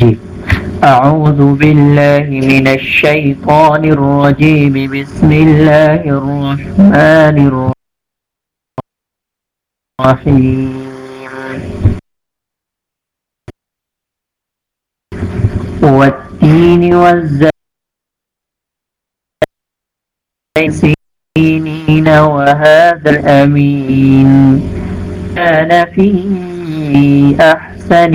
جی۔ اعوذ باللہ من الشیطان الرجیم، بسم اللہ الرحمن الرحیم. والتین والزيتين وهذا الأمين كان في أحسن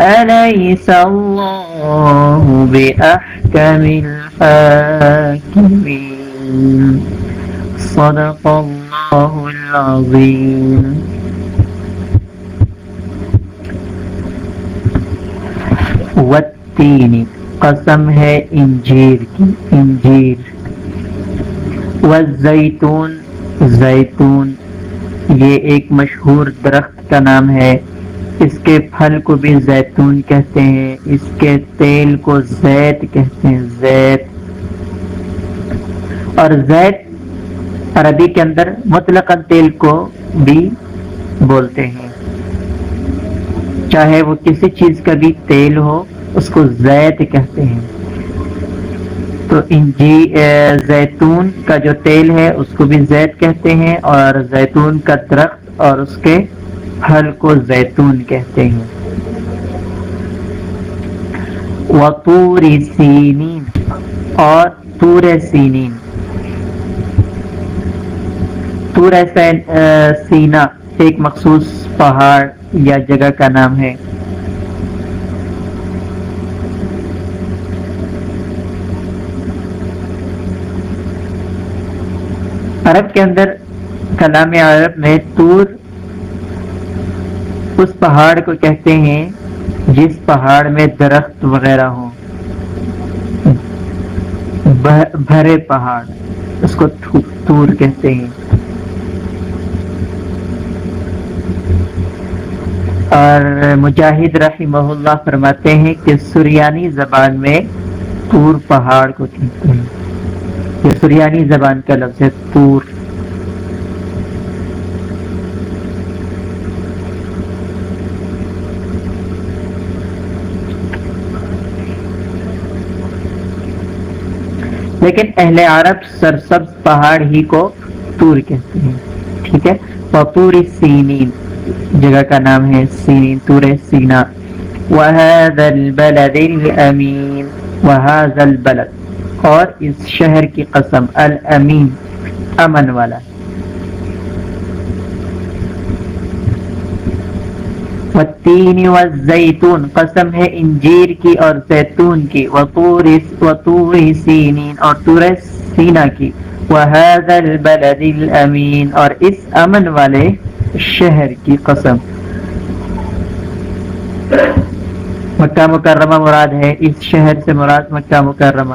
أليس الله بأحكم الحاكمين؟ صدق الله العظيم. والتين، قسم ہے انجیر کی، انجیر. والزیتون، زیتون، یہ ایک مشہور درخت کا نام ہے. اس کے پھل کو بھی زیتون کہتے ہیں، اس کے تیل کو زیت کہتے ہیں، زیت۔ اور زیت عربی کے اندر مطلق تیل کو بھی بولتے ہیں۔ چاہے وہ کسی چیز کا بھی تیل ہو، اس کو زیت کہتے ہیں۔ تو انجی زیتون کا جو تیل ہے، اس کو بھی زیت کہتے ہیں اور زیتون کا درخت اور اس کے پھل کو زیتون کہتے ہیں۔ وطور سینین اور تور سینین تور سینا ایک مخصوص پہاڑ یا جگہ کا نام ہے۔ عرب کے اندر کلام عرب میں تور اس پہاڑ کو کہتے ہیں جس پہاڑ میں درخت وغیرہ ہوں۔ بھرے پہاڑ، اس کو تور کہتے ہیں۔ اور مجاہد رحمہ اللہ فرماتے ہیں کہ سریانی زبان میں تور پہاڑ کو کہتے ہیں۔ یہ سریانی زبان کا لفظ ہے تور۔ لیکن اہل عرب سرسبز پہاڑ ہی کو تور کہتے ہیں، ٹھیک ہے؟ پپور سینین، جگہ کا نام ہے سینین تور سینا۔ وهذا البلد الامین وهذا البلد۔ اور اس شہر کی قسم الامین امن والا۔ والتین والزیتون قسم ہے انجیر کی اور زیتون کی، وطور وطور سینین اور تور سینا کی۔ وهذا البلد الامین اور اس امن والے شہر کی قسم۔ مکہ مکرمہ مراد ہے، اس شہر سے مراد مکہ مکرمہ۔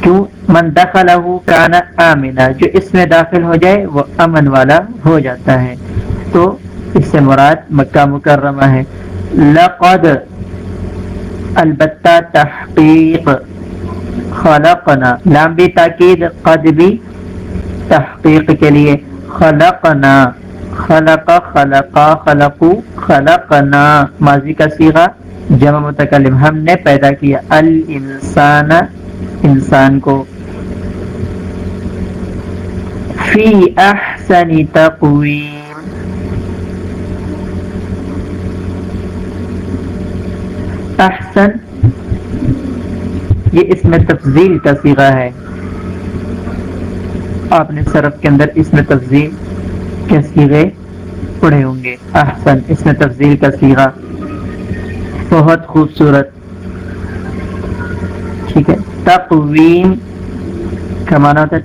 کیوں؟ من دخلہ کانا آمنا جو اس میں داخل ہو جائے، وہ امن والا ہو جاتا ہے۔ تو اس سے مراد مکہ مکرمہ ہے۔ لقد البتہ تحقیق خلقنا لام بھی تاکید قد بھی تحقیق کے لیے۔ خلقنا، خلق خلقا خلقو، خلقنا۔ ماضی کا سیغہ جمع متکلم۔ ہم نے پیدا کیا الانسان، انسان کو۔ فی احسن تقویم۔ احسن۔ یہ اس میں تفضیل کا سیغہ ہے۔ آپ نے صرف کے اندر اس میں تفضیل کے سیغے پڑھے ہوں گے۔ احسن، اس میں تفضیل کا سیغہ۔ بہت خوبصورت۔ ٹھیک ہے۔ تقویم کا معنی ہوتا ہے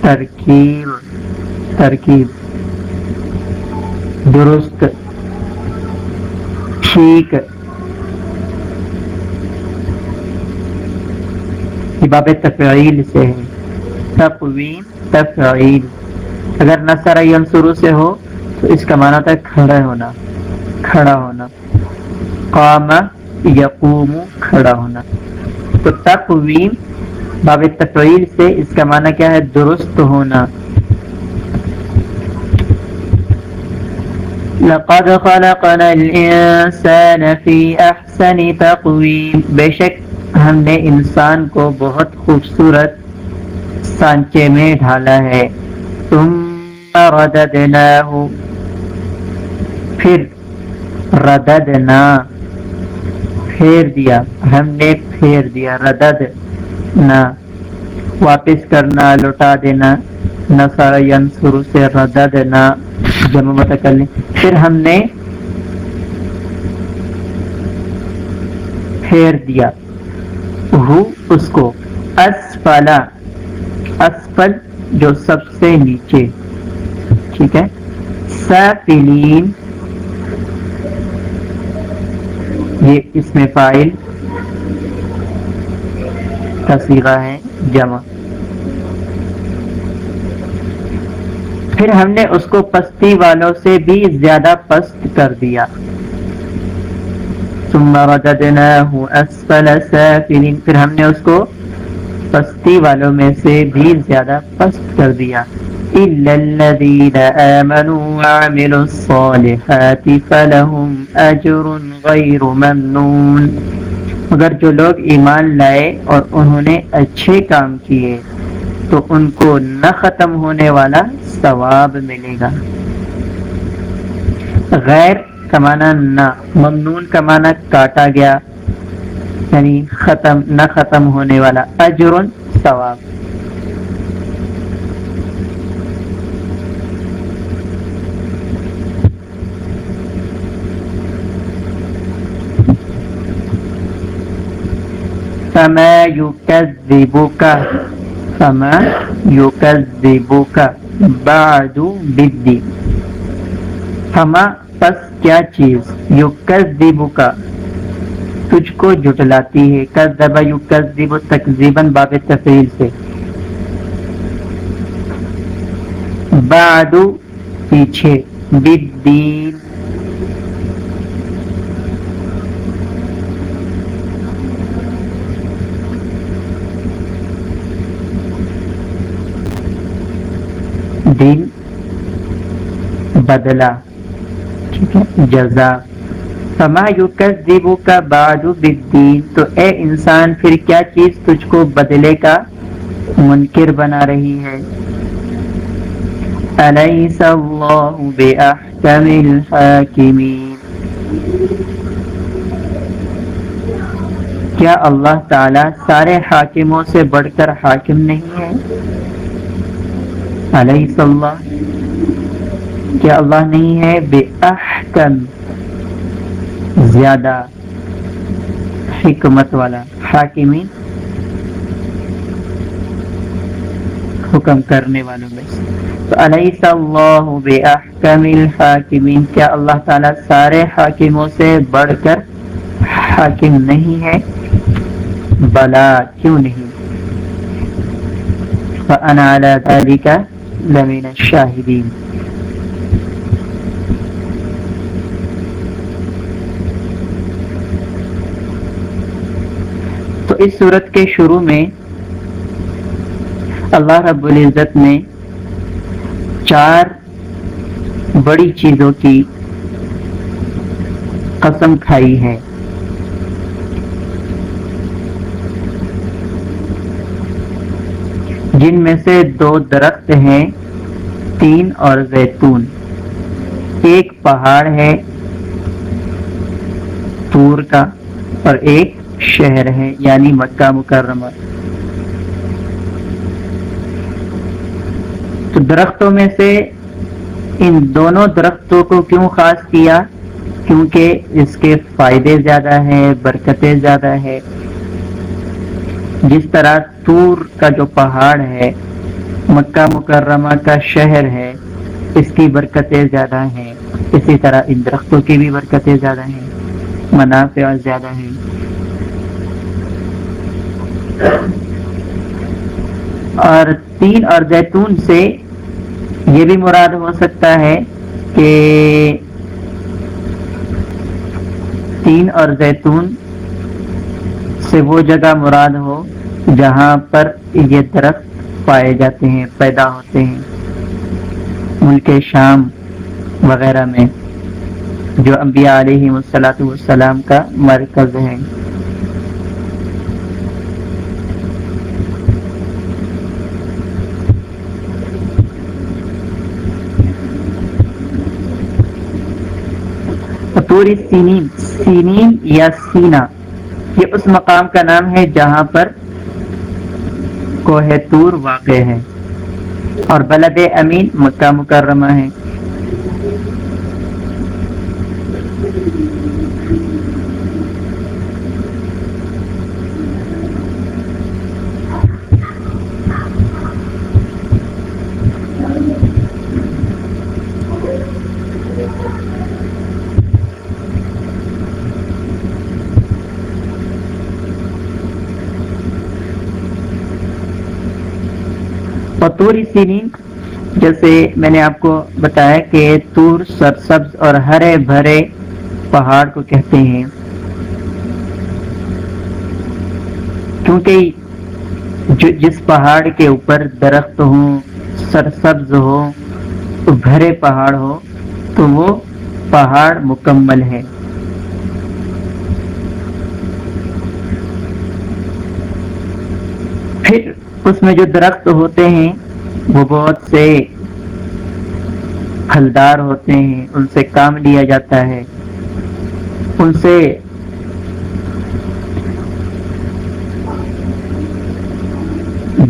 ترکیب۔ ترکیب۔ درست۔ ٹھیک۔ یہ باب تفعیل سے ہے۔ تقویم تفعیل۔ اگر نصر ینصرو سے ہو، تو اس کا معنی تھا کھڑا ہونا کھڑا ہونا۔ قام، یقوم، کھڑا ہونا۔ تو تقویم باب تفعیل سے اس کا معنی کیا ہے؟ درست ہونا۔ لقد خلقنا الانسان في احسن تقویم۔ بے شک ہم نے انسان کو بہت خوبصورت سانچے میں ڈھالا ہے۔ ثم رددناه پھر رددنا۔ پھیر دیا۔ ہم نے پھیر دیا۔ ردد نہ واپس کرنا، لوٹا دینا۔ نصر ینصر سے ردد نہ جمع متکلم پھر ہم نے پھیر دیا۔ ہو اس کو۔ اسفلا اسفل جو سب سے نیچے۔ ٹھیک ہے۔ سافلین۔ یہ اس میں فائل۔ کا ہے، جمع۔ پھر ہم نے اس کو پستی والوں سے بھی زیادہ پست کر دیا۔ ثم رددناه اسفل سافلین پھر ہم نے اس کو پستی والوں میں سے بھی زیادہ پست کر دیا۔ الذين آمنوا وعملوا الصالحات فلهم ممنون۔ مگر جو لوگ ایمان لائے اور انہوں نے اچھے کام کیے، تو ان کو نہ ختم ہونے والا ثواب ملے گا۔ غیر کمانا نہ، ممنون کمانا کاٹا گیا یعنی ختم، نہ ختم ہونے والا اجر ثواب۔ فما يكذبك فما يكذبك بعد بالدين۔ فما پس کیا چیز یکذبک تجھ کو جھٹلاتی ہے؟ کذب یکذب تکذیبا باب تفعیل سے۔ بعد پیچھے بالدین۔ دن بدلا۔ ٹھیک ہے جزا۔ فما یکذبو کا بعد بالدین تو اے انسان، پھر کیا چیز تجھ کو بدلے کا منکر بنا رہی ہے؟ الیس اللہ باحکم الحاکمین کیا اللہ تعالی سارے حاکموں سے بڑھ کر حاکم نہیں ہے؟ علیہ اللہ کیا اللہ نہیں ہے، بے احکم زیادہ حکمت والا حاکمین۔ حکم کرنے والوں میں تو علیہ اللہ بے احکم الحاکمین۔ کیا اللہ تعالیٰ سارے حاکموں سے بڑھ کر حاکم نہیں ہے؟ بلا، کیوں نہیں؟ فأنا على ذلك لمن الشاہدین اس صورت کے شروع میں اللہ رب العزت نے چار بڑی چیزوں کی قسم کھائی ہے۔ جن میں سے دو درخت ہیں، تین اور زیتون۔ ایک پہاڑ ہے، تور کا، اور ایک شہر ہے یعنی مکہ مکرمہ۔ تو درختوں میں سے ان دونوں درختوں کو کیوں خاص کیا؟ کیونکہ اس کے فائدے زیادہ ہیں، برکتیں زیادہ ہے جس طرح تور کا جو پہاڑ ہے، مکہ مکرمہ کا شہر ہے، اس کی برکتیں زیادہ ہیں۔ اسی طرح ان درختوں کی بھی برکتیں زیادہ ہیں، منافع زیادہ ہیں۔ اور تین اور زیتون سے یہ بھی مراد ہو سکتا ہے کہ تین اور زیتون سے وہ جگہ مراد ہو جہاں پر یہ درخت پائے جاتے ہیں، پیدا ہوتے ہیں۔ ملک شام وغیرہ میں جو انبیاء علیہ وسلاۃ والسلام کا مرکز ہے پوری سینین سینین یا سینا۔ یہ اس مقام کا نام ہے جہاں پر کوہ تور واقع ہے اور بلد امین مکہ مکرمہ ہے توری سینین جیسے میں نے آپ کو بتایا کہ تور، سرسبز اور ہرے بھرے پہاڑ کو کہتے ہیں۔ کیونکہ جو جس پہاڑ کے اوپر درخت ہوں، سرسبز ہو بھرے پہاڑ ہو تو وہ پہاڑ مکمل ہے پھر اس میں جو درخت ہوتے ہیں وہ بہت سے پھلدار ہوتے ہیں، ان سے کام لیا جاتا ہے۔ ان سے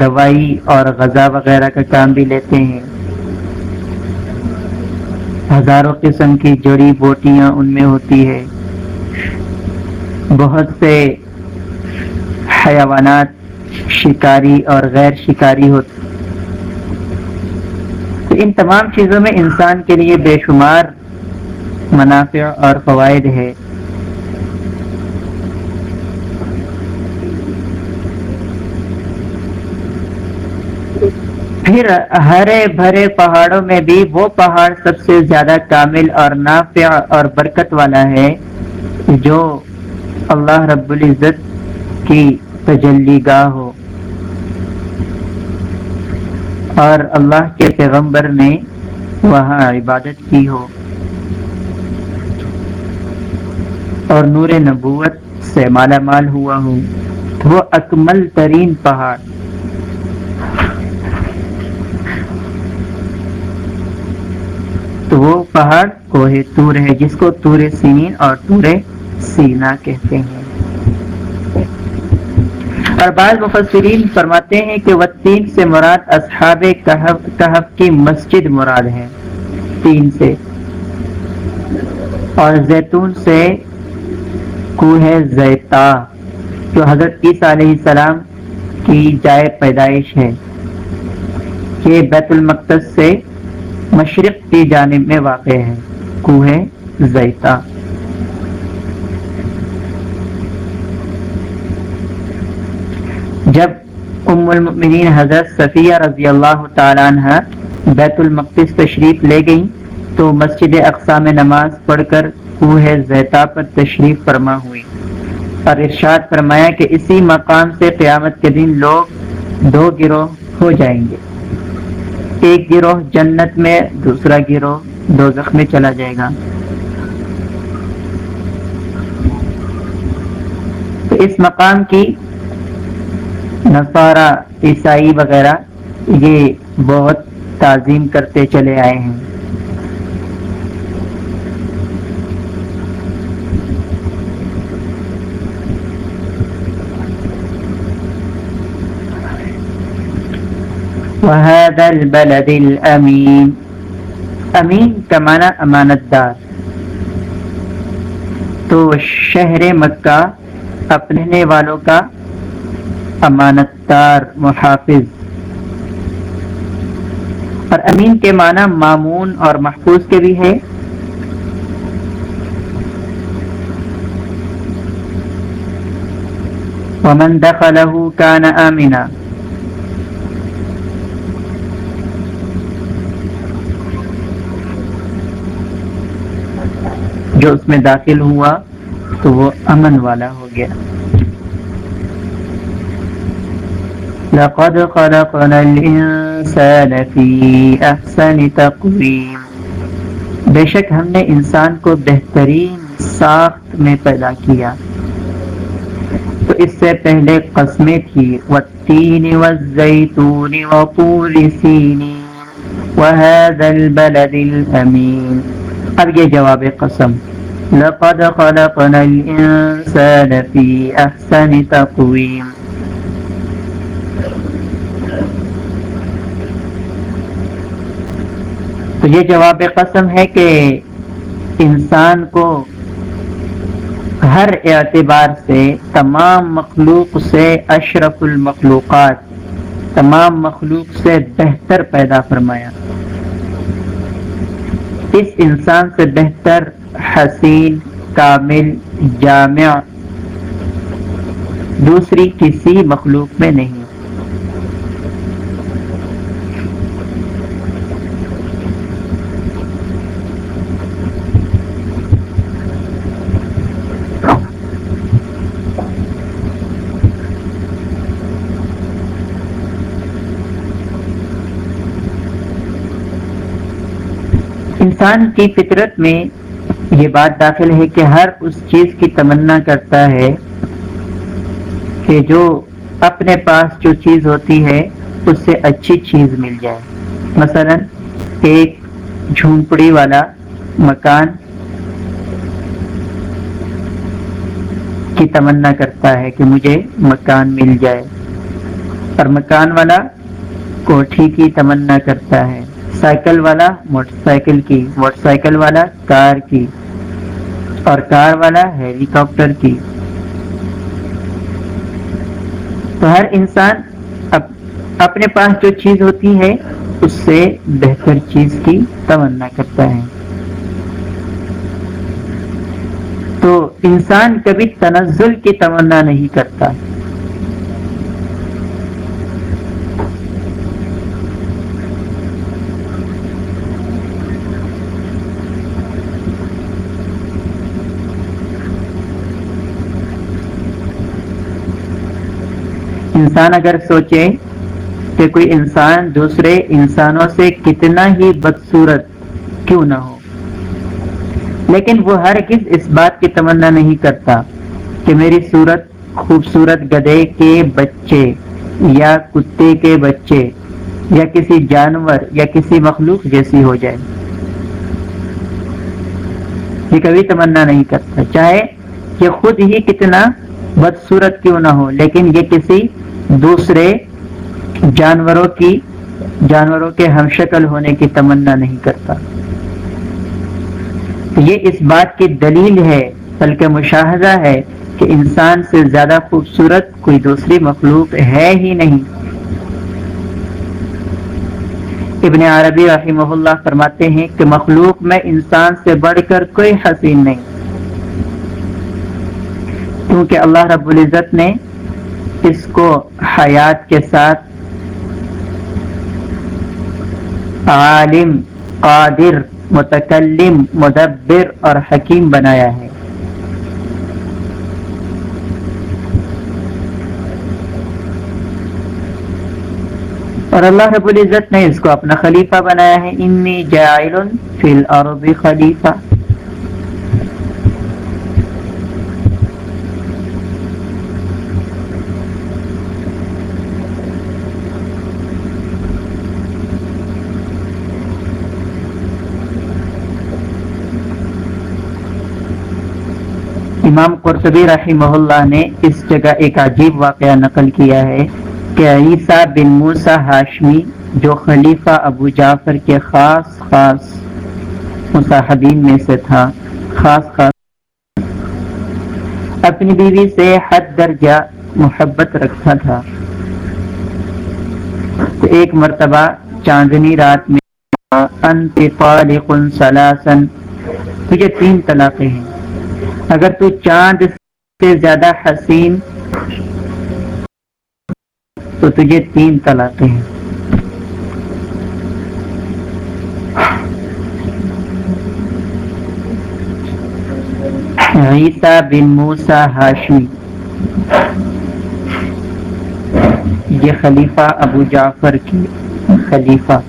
دوائی اور غذا وغیرہ کا کام بھی لیتے ہیں۔ ہزاروں قسم کی جڑی بوٹیاں ان میں ہوتی ہے۔ بہت سے حیوانات شکاری اور غیر شکاری ہوتے تو ان تمام چیزوں میں انسان کے لیے بے شمار منافع اور فوائد ہے پھر ہرے بھرے پہاڑوں میں بھی وہ پہاڑ سب سے زیادہ کامل اور نافع اور برکت والا ہے جو اللہ رب العزت کی تجلی گاہ ہو۔ اور اللہ کے پیغمبر نے وہاں عبادت کی ہو۔ اور نور نبوت سے مالا مال ہوا ہو وہ اکمل ترین پہاڑ۔ تو وہ پہاڑ کوہ تور ہے، جس کو تور سینین اور تور سینا کہتے ہیں۔ اور بعض مفسرین فرماتے ہیں کہ وہ تین سے مراد اصحاب کہف کی مسجد مراد ہے تین سے۔ اور زیتون سے کوہ زیتا، جو حضرت عیسیٰ علیہ السلام کی جائے پیدائش ہے۔ یہ بیت المقدس سے مشرق کی جانب میں واقع ہے۔ کوہ زیتا جب ام المؤمنین حضرت صفیہ رضی اللہ تعالیٰ عنہ بیت المقدس تشریف لے گئیں تو مسجد اقسام نماز پڑھ کر کوہ زیتا پر تشریف فرما ہوئی اور ارشاد فرمایا کہ اسی مقام سے قیامت کے دن لوگ دو گروہ ہو جائیں گے۔ ایک گروہ جنت میں، دوسرا گروہ دو میں چلا جائے گا۔ تو اس مقام کی نصارہ، عیسائی وغیرہ یہ بہت تعظیم کرتے چلے آئے ہیں۔ وهذا البلد الامین امین کا معنی امانت دار تو شہر مکہ اپنے والوں کا امانت دار محافظ۔ اور امین کے معنی معمون اور محفوظ کے بھی ہے ومن دخله كان آمنا۔ جو اس میں داخل ہوا تو وہ امن والا ہو گیا۔ لقد خلقنا الانسان في احسن تقویم بے شک ہم نے انسان کو بہترین ساخت میں پیدا کیا۔ تو اس سے پہلے قسمیں تھی۔ والتین والزیتون وطور سینین۔ وهذا البلد الامین اب یہ جواب قسم۔ لقد خلقنا الانسان في احسن تقویم تو یہ جواب قسم ہے کہ انسان کو ہر اعتبار سے تمام مخلوق سے اشرف المخلوقات، تمام مخلوق سے بہتر پیدا فرمایا۔ اس انسان سے بہتر، حسین، کامل، جامع، دوسری کسی مخلوق میں نہیں۔ انسان کی فطرت میں یہ بات داخل ہے کہ ہر اس چیز کی تمنا کرتا ہے کہ جو اپنے پاس جو چیز ہوتی ہے، اس سے اچھی چیز مل جائے۔ مثلا ایک جھونپڑی والا مکان کی تمنا کرتا ہے کہ مجھے مکان مل جائے۔ اور مکان والا کوٹھی کی تمنا کرتا ہے۔ سائیکل والا، موٹر سائیکل کی، موٹر سائیکل والا، کار کی، اور کار والا، ہیلی کاپٹر کی۔ تو ہر انسان اپنے پاس جو چیز ہوتی ہے، اس سے بہتر چیز کی تمنا کرتا ہے۔ تو انسان کبھی تنزل کی تمنا نہیں کرتا۔ انسان اگر سوچے کہ کوئی انسان دوسرے انسانوں سے کتنا ہی بدصورت کیوں نہ ہو۔ لیکن وہ ہر کس اس بات کی تمنا نہیں کرتا کہ میری صورت خوبصورت گدے کے بچے یا کتے کے بچے یا کسی جانور یا کسی مخلوق جیسی ہو جائے۔ یہ کبھی تمنا نہیں کرتا، چاہے کہ خود ہی کتنا بدصورت کیوں نہ ہو، لیکن یہ کسی دوسرے جانوروں کی جانوروں کے ہم شکل ہونے کی تمنا نہیں کرتا۔ یہ اس بات کی دلیل ہے، بلکہ مشاہدہ ہے کہ انسان سے زیادہ خوبصورت کوئی دوسری مخلوق ہے ہی نہیں۔ ابن عربی رحمہ اللہ فرماتے ہیں کہ مخلوق میں انسان سے بڑھ کر کوئی حسین نہیں۔ کیونکہ اللہ رب العزت نے اس کو حیات کے ساتھ عالم، قادر، متکلم، مدبر اور حکیم بنایا ہے۔ اور اللہ رب العزت نے اس کو اپنا خلیفہ بنایا ہے۔ انی جائل فی الارض خلیفہ امام قرطبی رحمہ اللہ نے اس جگہ ایک عجیب واقعہ نقل کیا ہے کہ عیسیٰ بن موسا ہاشمی جو خلیفہ ابو جعفر کے خاص خاص مصاحبین میں سے تھا، خاص خاص۔ اپنی بیوی سے حد درجہ محبت رکھتا تھا۔ تو ایک مرتبہ چاندنی رات میں، انت طالق سلاسن تجھے تین طلاقیں ہیں۔ اگر تو چاند سے زیادہ حسین تو تجھے تین طلاقیں ہیں۔ عیسیٰ بن موسا ہاشمی۔ یہ خلیفہ ابو جعفر کی خلیفہ۔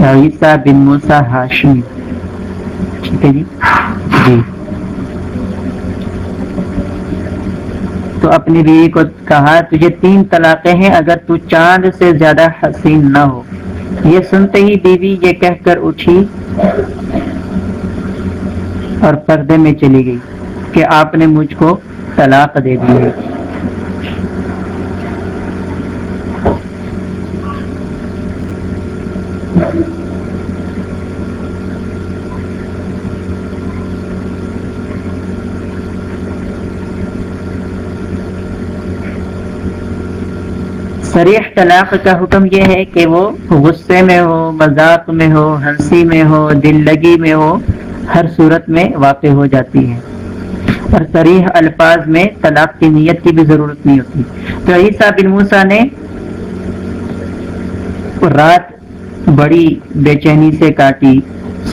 عیسیٰ بن موسا ہاشمی۔ ٹھیک ہے جی جی۔ تو اپنی بیوی کو کہا، تجھے تین طلاقیں ہیں، اگر تو چاند سے زیادہ حسین نہ ہو۔ یہ سنتے ہی بیوی یہ کہہ کر اٹھی اور پردے میں چلی گئی کہ آپ نے مجھ کو طلاق دے دی ہے۔ سریح طلاق کا حکم یہ ہے کہ وہ غصے میں ہو، مذاق میں ہو، ہنسی میں ہو، دل لگی میں ہو، ہر صورت میں واقع ہو جاتی ہے۔ اور سریح الفاظ میں طلاق کی نیت کی بھی ضرورت نہیں ہوتی۔ تو عیسیٰ بن موسا نے رات بڑی بے چینی سے کاٹی۔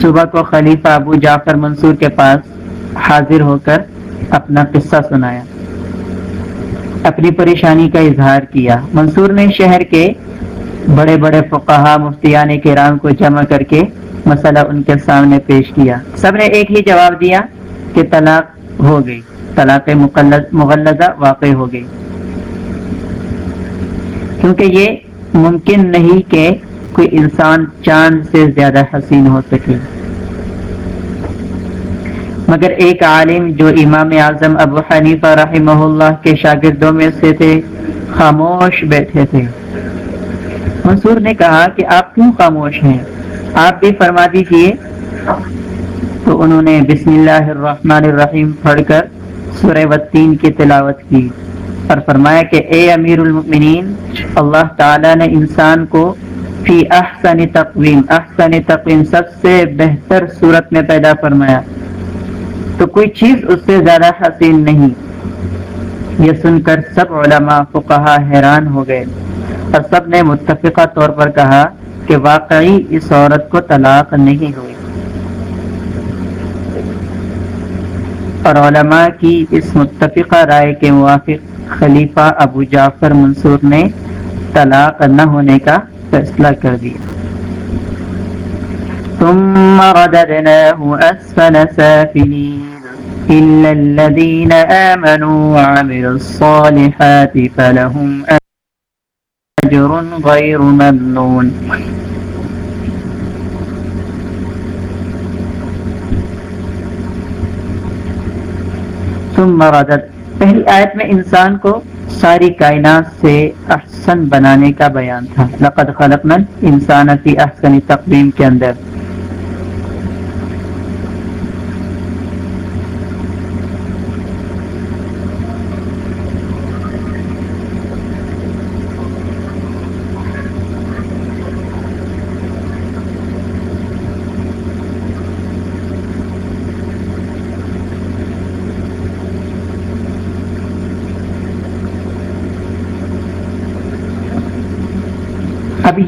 صبح کو خلیفہ ابو جعفر منصور کے پاس حاضر ہو کر اپنا قصہ سنایا۔ اپنی پریشانی کا اظہار کیا۔ منصور نے شہر کے بڑے بڑے فقہا مفتیان کرام کو جمع کر کے مسئلہ ان کے سامنے پیش کیا۔ سب نے ایک ہی جواب دیا کہ طلاق ہو گئی۔ طلاق مغلزہ واقع ہو گئی۔ کیونکہ یہ ممکن نہیں کہ کوئی انسان چاند سے زیادہ حسین ہو سکے۔ مگر ایک عالم جو امام اعظم ابو حنیفہ رحمہ اللہ کے شاگردوں میں سے تھے، خاموش بیٹھے تھے۔ منصور نے کہا کہ آپ کیوں خاموش ہیں؟ آپ بھی فرما دیجیے تو انہوں نے بسم اللہ الرحمن الرحیم پڑھ کر سورہ وطین کی تلاوت کی اور فرمایا کہ اے امیر المؤمنین، اللہ تعالی نے انسان کو فی احسن تقویم احسن تقویم سب سے بہتر صورت میں پیدا فرمایا۔ تو کوئی چیز اس سے زیادہ حسین نہیں۔ یہ سن کر سب علماء فقہا حیران ہو گئے اور سب نے متفقہ طور پر کہا کہ واقعی اس عورت کو طلاق نہیں ہوئی۔ اور علماء کی اس متفقہ رائے کے موافق خلیفہ ابو جعفر منصور نے طلاق نہ ہونے کا فیصلہ کر دیا۔ ثم رددناه أسفل سافلين إلا الذين آمنوا وعملوا الصالحات فلهم أجر غير ممنون ثم ردد پہلی آیت میں انسان کو ساری کائنات سے احسن بنانے کا بیان تھا۔ لقد خلقنا انسان کی احسن تقویم کے اندر۔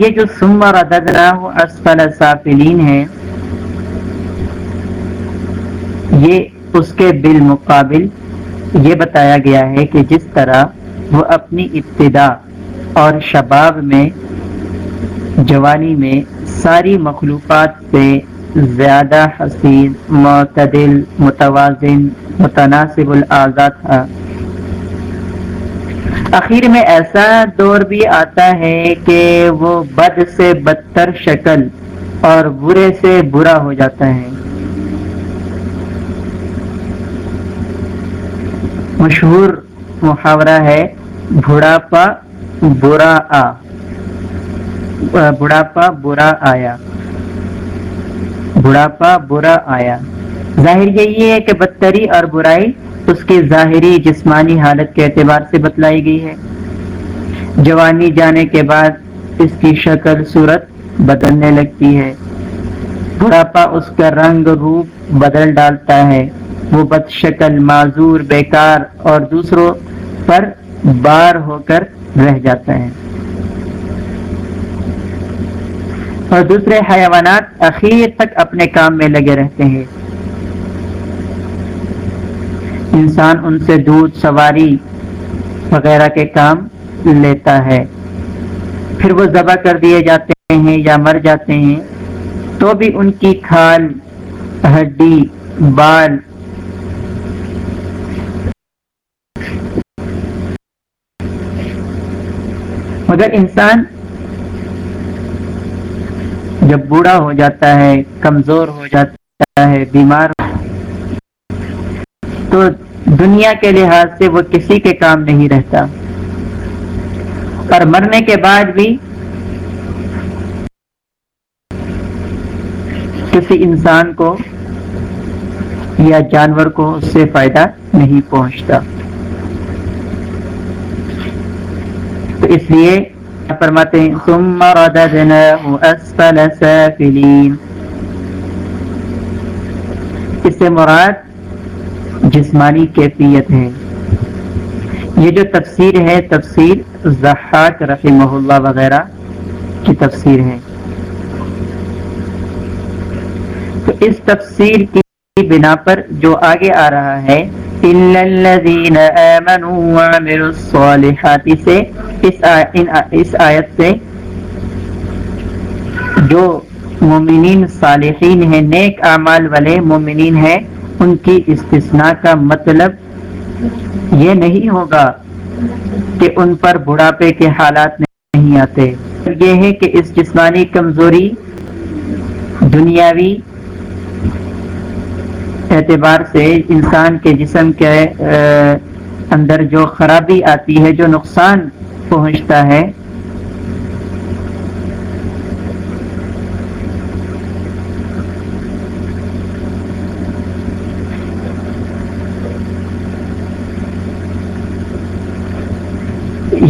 یہ جو سمر اسفل سافلین ہے، یہ اس کے بالمقابل یہ بتایا گیا ہے کہ جس طرح وہ اپنی ابتدا اور شباب میں، جوانی میں ساری مخلوقات سے زیادہ حسین، معتدل، متوازن، متناسب الاعضاء تھا۔ اخیر میں ایسا دور بھی آتا ہے کہ وہ بد سے بدتر شکل اور برے سے برا ہو جاتا ہے۔ مشہور محاورہ ہے، بڑھاپا برا آ۔ بڑھاپا برا آیا۔ بڑھاپا برا آیا۔ ظاہر یہی ہے کہ بدتری اور برائی اس کی ظاہری جسمانی حالت کے اعتبار سے بتلائی گئی ہے۔ جوانی جانے کے بعد اس کی شکل، صورت بدلنے لگتی ہے۔ بڑھاپا اس کا رنگ، روپ بدل ڈالتا ہے۔ وہ بد شکل معذور، بیکار اور دوسروں پر بار ہو کر رہ جاتا ہے اور دوسرے حیوانات اخیر تک اپنے کام میں لگے رہتے ہیں۔ انسان ان سے دودھ سواری وغیرہ کے کام لیتا ہے۔ پھر وہ ذبح کر دیے جاتے ہیں یا مر جاتے ہیں، تو بھی ان کی کھال، ہڈی، بال۔ مگر انسان جب بوڑھا ہو جاتا ہے، کمزور ہو جاتا ہے، بیمار تو دنیا کے لحاظ سے وہ کسی کے کام نہیں رہتا۔ اور مرنے کے بعد بھی کسی انسان کو یا جانور کو اس سے فائدہ نہیں پہنچتا۔ تو اس لیے فرماتے ہیں، ثم رددناه اسفل سافلین اس سے مراد جسمانی کیفیت۔ ہے یہ جو تفسیر ہے تفسیر زحاق رحمہ اللہ وغیرہ کی تفسیر ہے۔ تو اس تفسیر کی بنا پر جو آگے آ رہا ہے الذين آمنوا وعملوا الصالحات سے اس, اس آیت سے جو مومنین صالحین ہیں نیک اعمال والے مومنین ہیں ان کی استثناء کا مطلب یہ نہیں ہوگا کہ ان پر بڑھاپے کے حالات نہیں آتے۔ یہ ہے کہ اس جسمانی کمزوری دنیاوی اعتبار سے انسان کے جسم کے اندر جو خرابی آتی ہے، جو نقصان پہنچتا ہے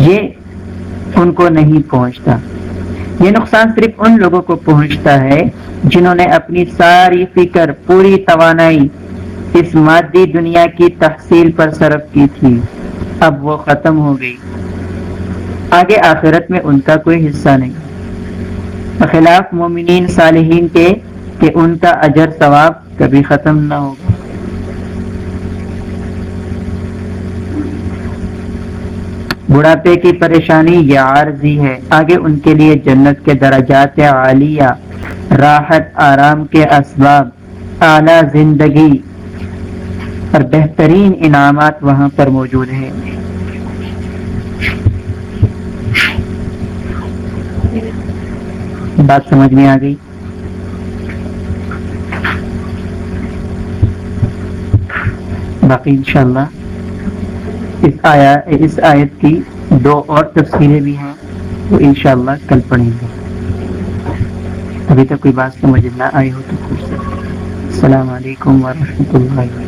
یہ ان کو نہیں پہنچتا۔ یہ نقصان صرف ان لوگوں کو پہنچتا ہے جنہوں نے اپنی ساری فکر، پوری توانائی اس مادی دنیا کی تحصیل پر صرف کی تھی۔ اب وہ ختم ہو گئی۔ آگے آخرت میں ان کا کوئی حصہ نہیں۔ بخلاف مومنین صالحین کے کہ ان کا اجر ثواب کبھی ختم نہ ہوگا۔ بڑھاپے کی پریشانی یہ عارضی ہے۔ آگے ان کے لیے جنت کے درجات عالیہ، راحت، آرام کے اسباب، اعلی زندگی اور بہترین انعامات وہاں پر موجود ہیں۔ بات سمجھ میں آ گئی؟ باقی انشاءاللہ۔ اس آیا، اس آیت کی دو اور تفصیلیں بھی ہیں، وہ انشاءاللہ کل پڑھیں گے۔ ابھی تک کوئی بات سمجھ نہ آئی ہو تو السلام علیکم ورحمۃ اللہ